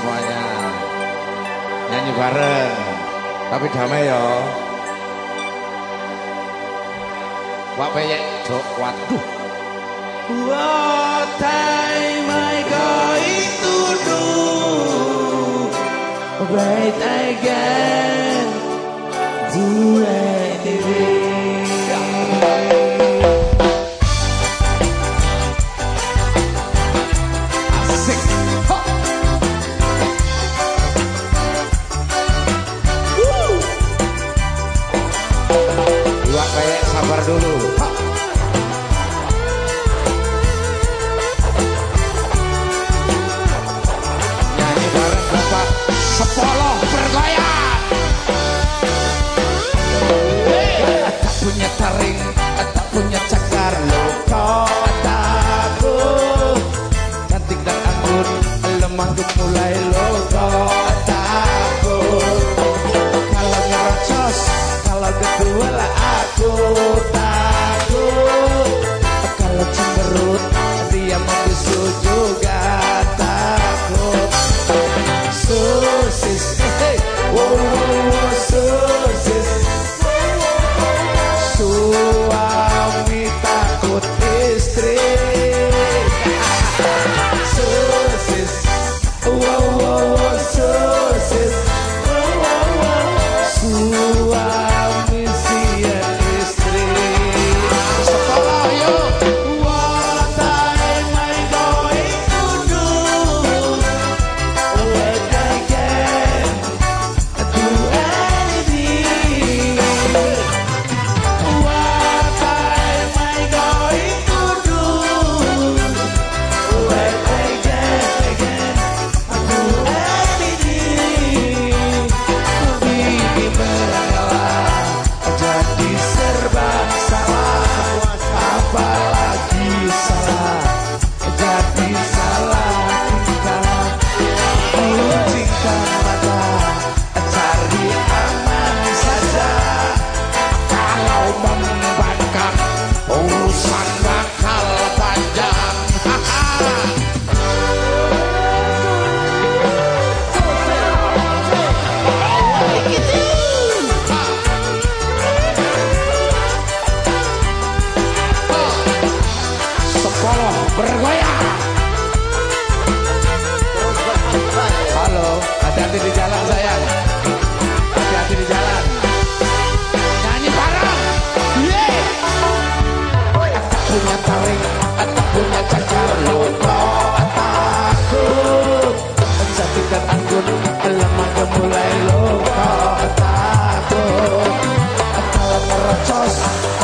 semuanya nyanyi bareng. Tapi damai yo Wak peyek jok waduh What time I go koi do Wait again Do anything punya taring Tak punya cakar. Lo aku Cantik dan anggun Lemah gemuk mulai loko aku Kalau ngerocos Kalau kedua lah aku takut. Kalau cemberut Dia mau disujud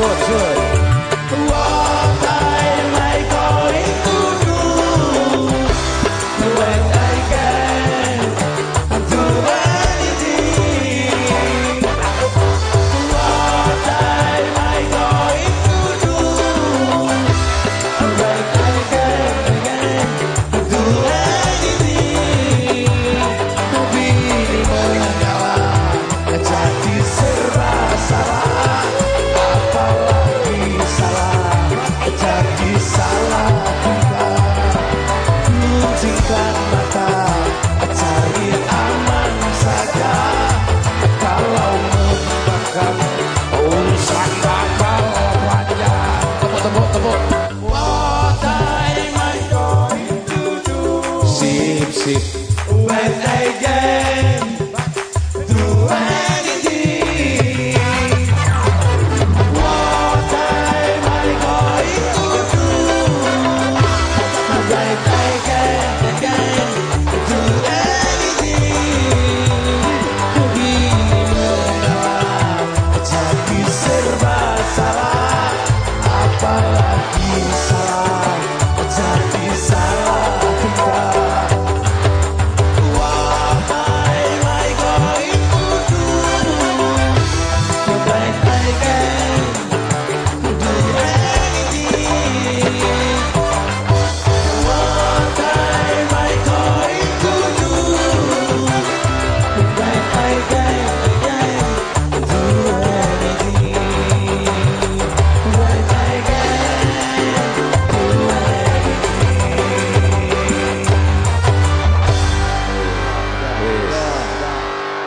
What's up? deep. When they get